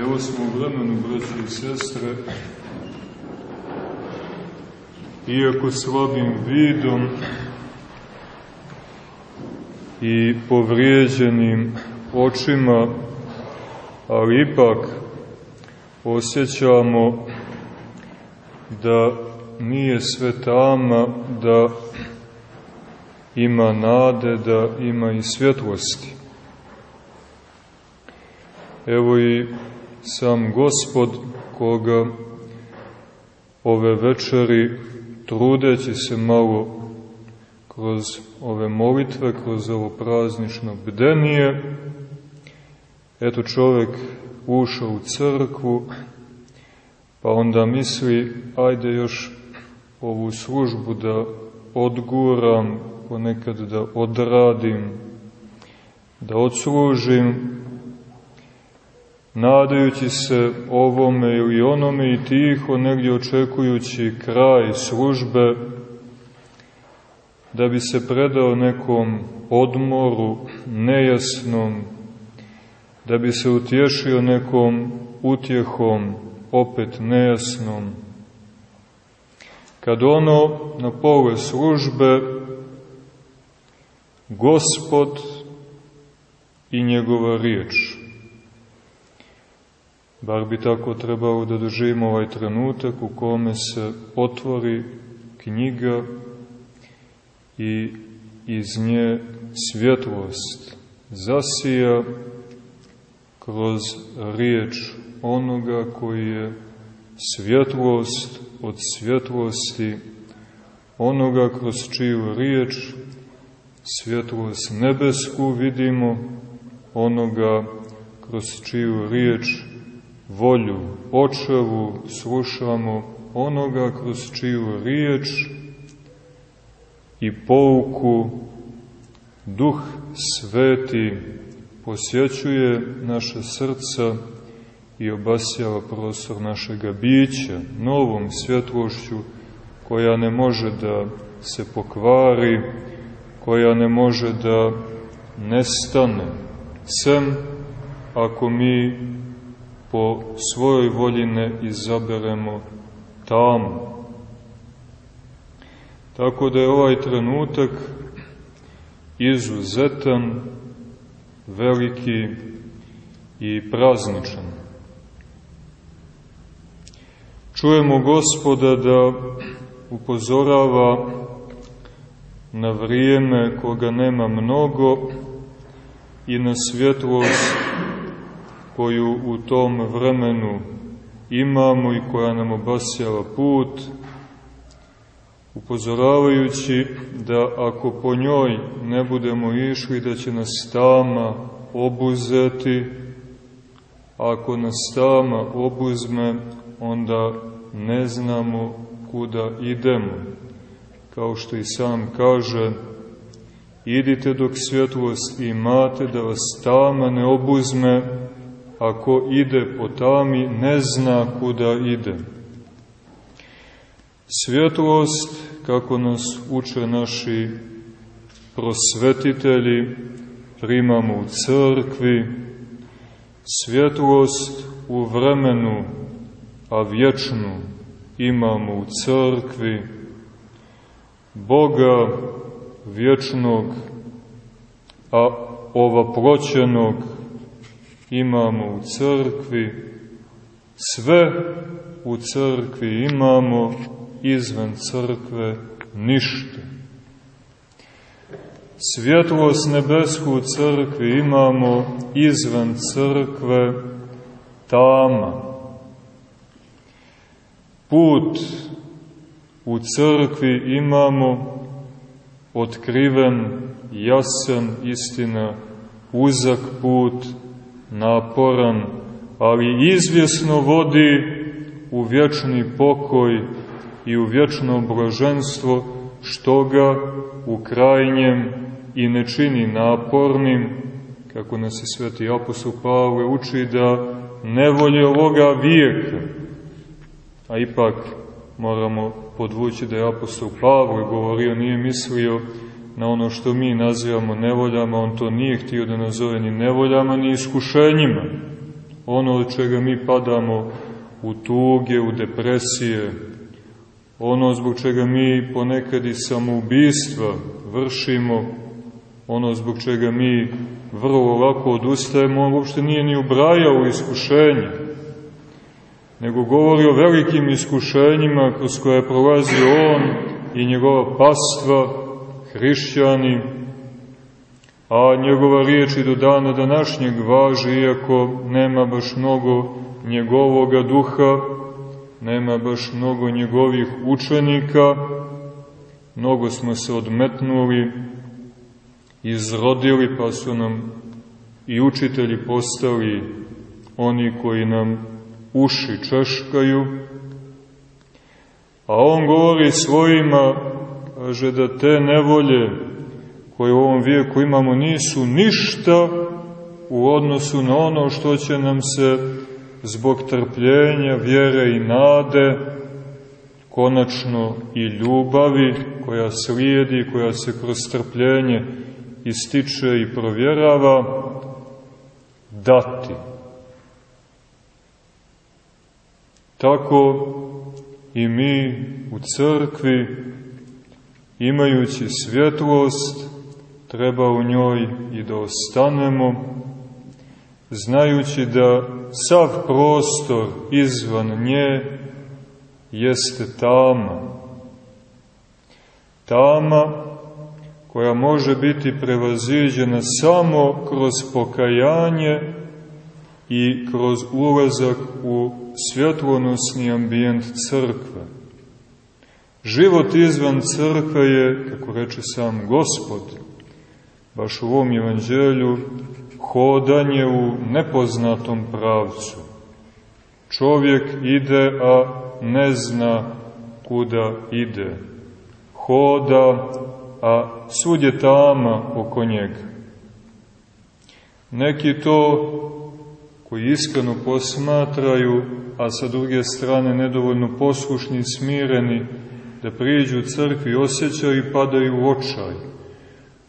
Evo smo u vremenu, braći i sestre, iako slabim vidom i povrijeđenim očima, ali ipak osjećamo da nije sve tama, da ima nade, da ima i svjetlosti. Evo i sam gospod koga ove večeri trudeći se malo kroz ove molitve, kroz ovo praznično bdenije, eto čovek ušao u crkvu, pa onda misli, ajde još ovu službu da odguram, ponekad da odradim, da odslužim, nadajući se ovome ili onome i tiho negdje očekujući kraj službe, da bi se predao nekom odmoru nejasnom, da bi se utješio nekom utjehom opet nejasnom. Kad ono na pole službe Gospod i njegova riječ Bar bi tako trebalo da doživimo ovaj trenutak u kome se otvori knjiga i iz nje svjetlost zasija kroz riječ onoga koji je svjetlost od svjetlosti, onoga kroz čiju riječ svjetlost nebesku vidimo, onoga kroz čiju riječ volju očevu slušamo onoga kroz čiju riječ i pouku Duh Sveti posjećuje naše srca i obasjava prostor našega bića novom svjetlošću koja ne može da se pokvari, koja ne može da nestane, sem ako mi po svojoj volji ne izaberemo tamo. Tako da je ovaj trenutak izuzetan, veliki i prazničan. Čujemo gospoda da upozorava na vrijeme koga nema mnogo i na svjetlost koju u tom vremenu imamo i koja nam obasjava put, upozoravajući da ako po njoj ne budemo išli, da će nas tama obuzeti, ako nas tama obuzme, onda ne znamo kuda idemo. Kao što i sam kaže, idite dok svjetlost imate, da vas tama ne obuzme, ako ide po tami, ne zna kuda ide. Svjetlost, kako nas uče naši prosvetitelji, primamo u crkvi, svjetlost u vremenu, a vječnu imamo u crkvi, Boga vječnog, a ova proćenog imamo u crkvi, sve u crkvi imamo, izvan crkve ništa. Svjetlost nebesku u crkvi imamo, izvan crkve tama. Put u crkvi imamo otkriven, jasan, istina, uzak put, naporan, ali izvjesno vodi u vječni pokoj i u vječno blaženstvo, što ga u krajnjem i ne čini napornim, kako nas i sveti apostol Pavle uči da ne volje ovoga vijeka, a ipak moramo podvući da je apostol Pavle govorio, nije mislio na ono što mi nazivamo nevoljama, on to nije htio da nazove ni nevoljama, ni iskušenjima, ono od čega mi padamo u tuge, u depresije, ono zbog čega mi ponekad i samoubistva vršimo, ono zbog čega mi vrlo lako odustajemo, on uopšte nije ni ubrajao iskušenje, nego govori o velikim iskušenjima kroz koje prolazi on i njegova pastva, hrišćani, a njegova riječ i do dana današnjeg važi, iako nema baš mnogo njegovoga duha, nema baš mnogo njegovih učenika, mnogo smo se odmetnuli, izrodili, pa su nam i učitelji postali oni koji nam uši češkaju, a on govori svojima, kaže da te nevolje koje u ovom vijeku imamo nisu ništa u odnosu na ono što će nam se zbog trpljenja, vjere i nade, konačno i ljubavi koja slijedi, koja se kroz trpljenje ističe i provjerava, dati. Tako i mi u crkvi, imajući svjetlost, treba u njoj i da ostanemo, znajući da sav prostor izvan nje jeste tama. Tama koja može biti prevaziđena samo kroz pokajanje i kroz ulazak u svjetlonosni ambijent crkve. Život izvan crkve je, kako reče sam Gospod, baš u ovom evanđelju, hodanje u nepoznatom pravcu. Čovjek ide, a ne zna kuda ide. Hoda, a svud je tama oko njega. Neki to koji iskreno posmatraju, a sa druge strane nedovoljno poslušni i smireni, da priđu crkvi, osjećaju i padaju u očaj.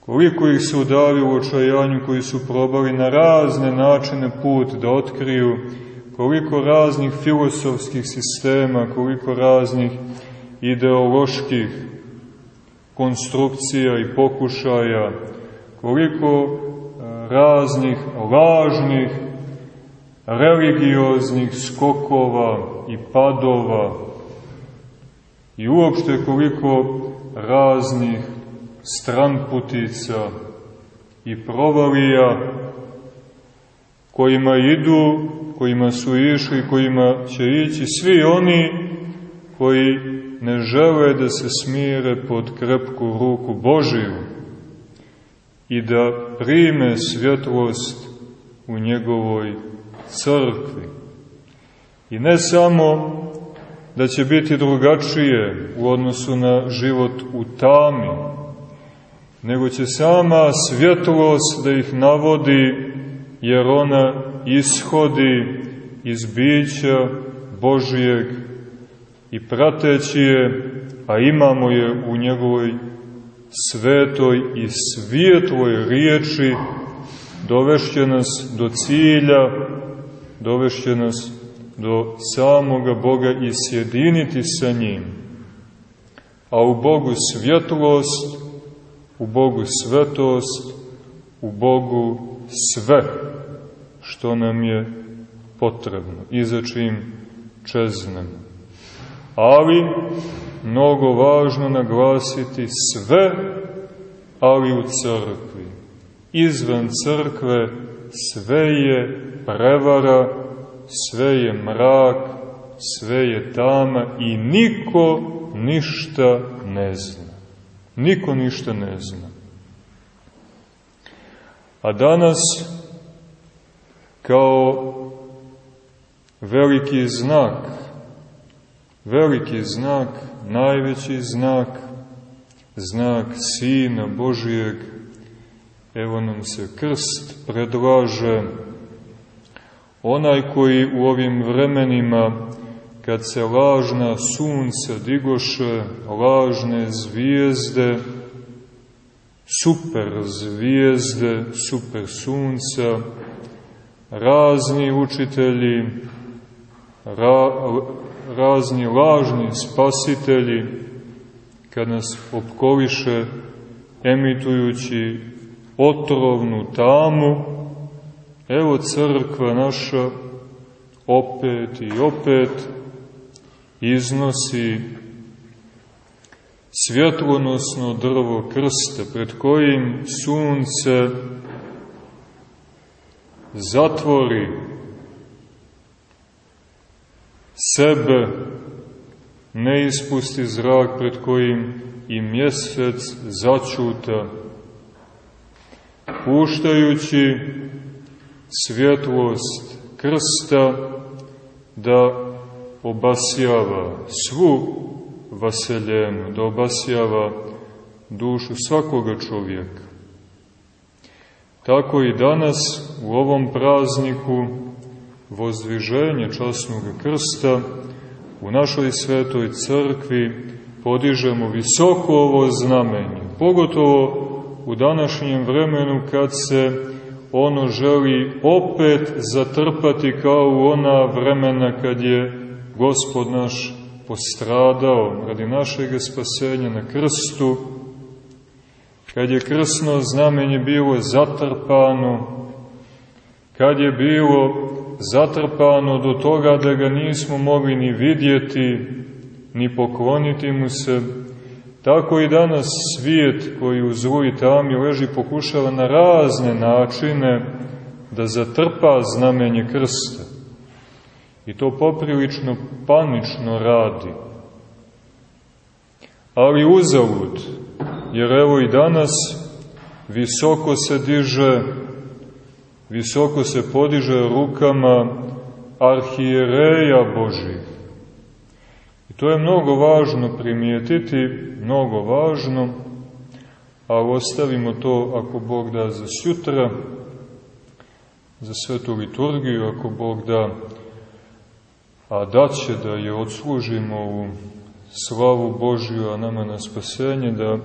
Koliko ih se udavi u očajanju koji su probali na razne načine put da otkriju, koliko raznih filosofskih sistema, koliko raznih ideoloških konstrukcija i pokušaja, koliko e, raznih lažnih, religioznih skokova i padova i uopšte koliko raznih stranputica i provalija kojima idu, kojima su išli, kojima će ići svi oni koji ne žele da se smire pod krepku ruku Božiju i da prime svjetlost u njegovoj crkvi. I ne samo da će biti drugačije u odnosu na život u tami, nego će sama svjetlost da ih navodi, jer ona ishodi iz bića Božijeg i prateći je, a imamo je u njegovoj svetoj i svijetloj riječi, dovešće nas do cilja, dovešće nas do samoga Boga i sjediniti sa njim. A u Bogu svjetlost, u Bogu svetost, u Bogu sve što nam je potrebno i za čim čeznemo ali mnogo važno naglasiti sve, ali u crkvi. Izvan crkve sve je prevara, sve je mrak, sve je tama i niko ništa ne zna. Niko ništa ne zna. A danas, kao veliki znak veliki znak, najveći znak, znak Sina Božijeg, evo nam se krst predlaže, onaj koji u ovim vremenima, kad se lažna sunca digoše, lažne zvijezde, super zvijezde, super sunca, razni učitelji, ra, razni lažni spasitelji, kad nas opkoliše emitujući otrovnu tamu, evo crkva naša opet i opet iznosi svjetlonosno drvo krsta, pred kojim sunce zatvori sebe, ne ispusti zrak pred kojim i mjesec začuta, puštajući svjetlost krsta da obasjava svu vaseljenu, da obasjava dušu svakoga čovjeka. Tako i danas u ovom prazniku vozdviženje časnog krsta u našoj svetoj crkvi podižemo visoko ovo znamenje, pogotovo u današnjem vremenu kad se ono želi opet zatrpati kao u ona vremena kad je Gospod naš postradao radi našeg spasenja na krstu, kad je krsno znamenje bilo zatrpano, kad je bilo zatrpano do toga da ga nismo mogli ni vidjeti, ni pokloniti mu se, tako i danas svijet koji u zlu i tami leži pokušava na razne načine da zatrpa znamenje krsta. I to poprilično panično radi. Ali uzavud, jer evo i danas visoko se diže, visoko se podiže rukama arhijereja Božih. To je mnogo važno primijetiti, mnogo važno, a ostavimo to ako Bog da za sutra, za svetu liturgiju, ako Bog da, a da će da je odslužimo u slavu Božju, a nama na spasenje, da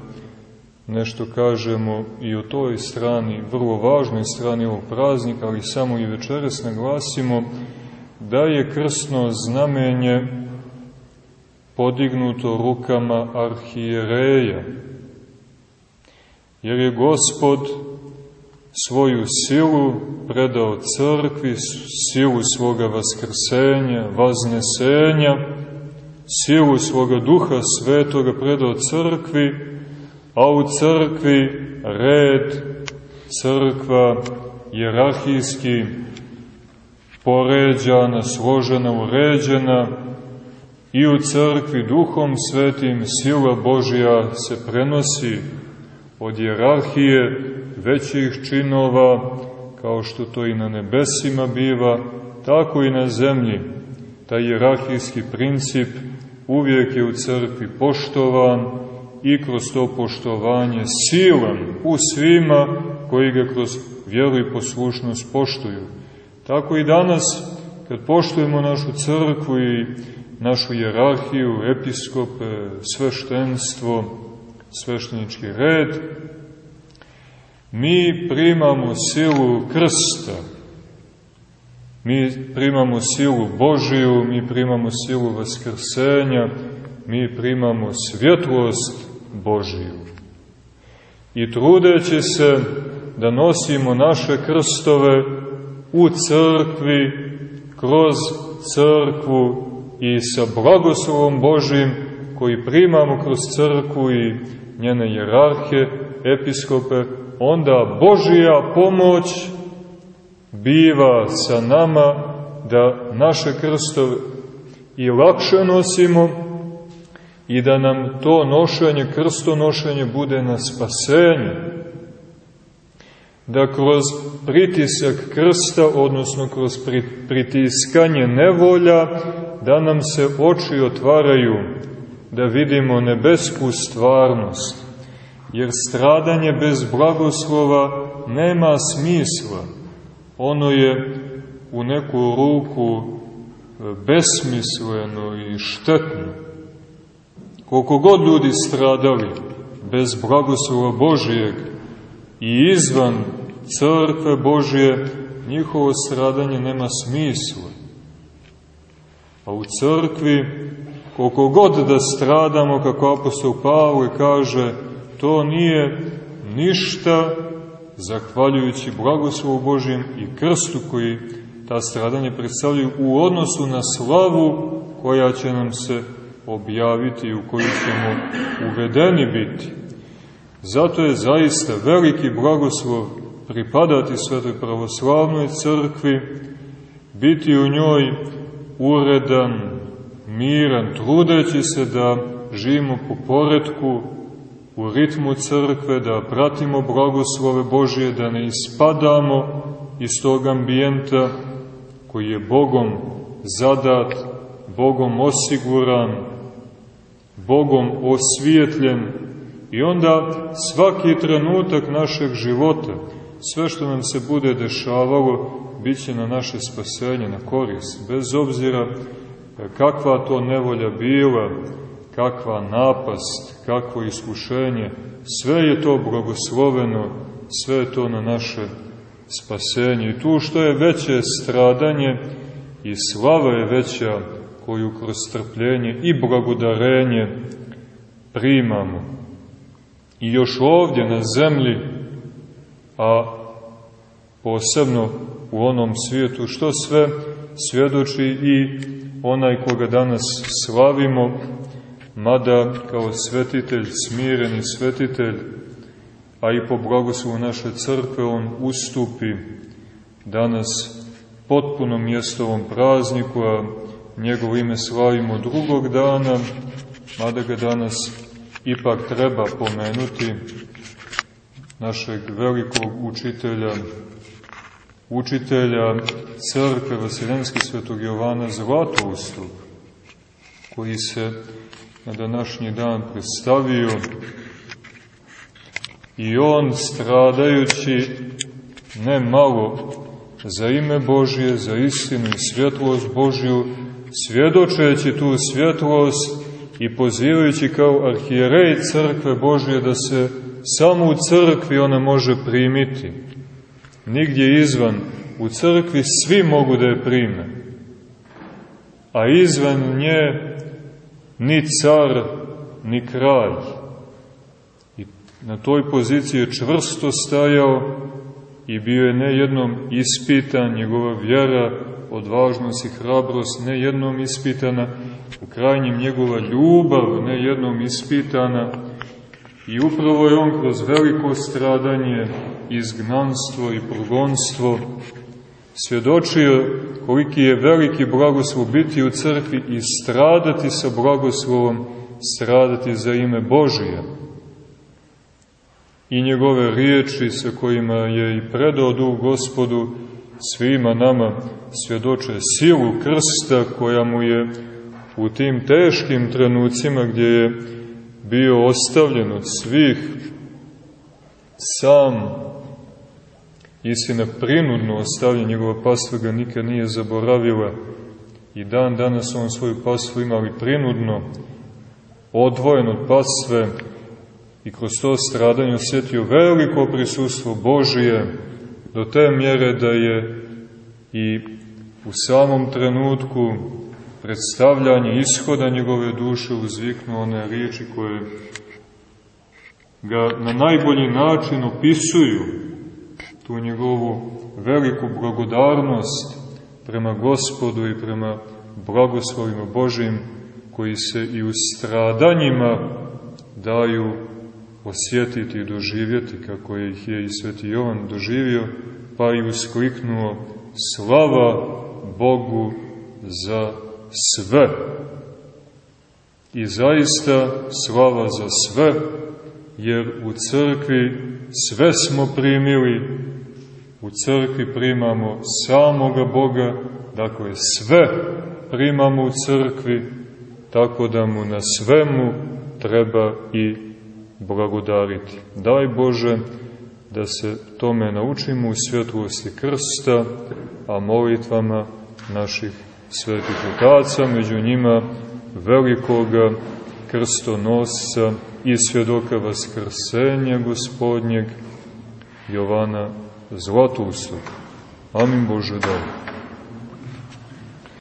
nešto kažemo i o toj strani, vrlo važnoj strani ovog praznika, ali samo i večeras naglasimo da je krsno znamenje podignuto rukama arhijereja, jer je Gospod svoju silu predao crkvi, silu svoga vaskrsenja, vaznesenja, silu svoga duha svetoga predao crkvi, a u crkvi red, crkva jerarhijski poređana, složena, uređena i u crkvi duhom svetim sila Božja se prenosi od jerarhije većih činova, kao što to i na nebesima biva, tako i na zemlji. Taj jerarhijski princip uvijek je u crkvi poštovan, i kroz to poštovanje silan u svima koji ga kroz vjeru i poslušnost poštuju. Tako i danas, kad poštujemo našu crkvu i našu jerarhiju, episkope, sveštenstvo, sveštenički red, mi primamo silu krsta, mi primamo silu Božiju, mi primamo silu vaskrsenja, mi primamo svjetlost Božiju. I trudeći se da nosimo naše krstove u crkvi, kroz crkvu i sa blagoslovom Božim koji primamo kroz crkvu i njene jerarhe, episkope, onda Božija pomoć biva sa nama da naše krstove i lakše nosimo, i da nam to nošenje, krstonošenje bude na spasenje. Da kroz pritisak krsta, odnosno kroz pritiskanje nevolja, da nam se oči otvaraju, da vidimo nebesku stvarnost. Jer stradanje bez blagoslova nema smisla. Ono je u neku ruku besmisleno i štetno. Koliko god ljudi stradali bez blagoslova Božijeg i izvan crkve Božije, njihovo stradanje nema smisla. A u crkvi, koliko god da stradamo, kako apostol Pavle kaže, to nije ništa zahvaljujući blagoslovu Božijem i krstu koji ta stradanje predstavljaju u odnosu na slavu koja će nam se objaviti i u koju ćemo uvedeni biti. Zato je zaista veliki blagoslov pripadati Svetoj pravoslavnoj crkvi, biti u njoj uredan, miran, trudeći se da živimo po poredku, u ritmu crkve, da pratimo blagoslove Božije, da ne ispadamo iz tog ambijenta koji je Bogom zadat, Bogom osiguran, Bogom osvijetljen. I onda svaki trenutak našeg života, sve što nam se bude dešavalo, bit na naše spasenje, na korist, bez obzira kakva to nevolja bila, kakva napast, kakvo iskušenje, sve je to blagosloveno, sve je to na naše spasenje. I tu što je veće stradanje i slava je veća koju kroz strpljenje i blagodarenje primamo. I još ovdje na zemlji, a posebno u onom svijetu, što sve svjedoči i onaj koga danas slavimo, mada kao svetitelj, smireni svetitelj, a i po blagoslovu naše crkve on ustupi danas potpuno mjesto ovom prazniku, a njegovo ime slavimo drugog dana, mada ga danas ipak treba pomenuti, našeg velikog učitelja, učitelja crkve Vasiljenske svetog Jovana Zlatoustog, koji se na današnji dan predstavio i on stradajući ne malo za ime Božje, za istinu i svjetlost Božju, svjedočeći tu svjetlost i pozivajući kao arhijerej crkve Božje da se samo u crkvi ona može primiti. Nigdje izvan, u crkvi svi mogu da je prime, a izvan nje ni car, ni kralj. I na toj poziciji je čvrsto stajao i bio je nejednom ispitan njegova vjera, odvažnost i hrabrost, nejednom ispitana, u krajnjem njegova ljubav, nejednom ispitana, i upravo je on kroz veliko stradanje, izgnanstvo i progonstvo svjedočio koliki je veliki blagoslov biti u crkvi i stradati sa blagoslovom, stradati za ime Božije. I njegove riječi sa kojima je i predao duh gospodu svima nama svjedoče silu krsta koja mu je u tim teškim trenucima gdje je bio ostavljen od svih sam Istina, prinudno ostavlja njegova pasva ga nikad nije zaboravila. I dan danas on svoju pasvu imali prinudno, odvojen od pasve i kroz to stradanje osjetio veliko prisustvo Božije do te mjere da je i u samom trenutku predstavljanja ishoda njegove duše uzviknuo one riječi koje ga na najbolji način opisuju tu njegovu veliku blagodarnost prema gospodu i prema blagoslovima Božim koji se i u stradanjima daju osjetiti i doživjeti kako ih je i sveti Jovan doživio pa i uskliknuo slava Bogu za sve. I zaista slava za sve, jer u crkvi sve smo primili u crkvi primamo samoga Boga, dakle sve primamo u crkvi, tako da mu na svemu treba i blagodariti. Daj Bože da se tome naučimo u svjetlosti krsta, a molitvama naših svetih otaca, među njima velikoga krstonosca i svjedoka vaskrsenja gospodnjeg Jovana Zlatustog. Amin Bože daj.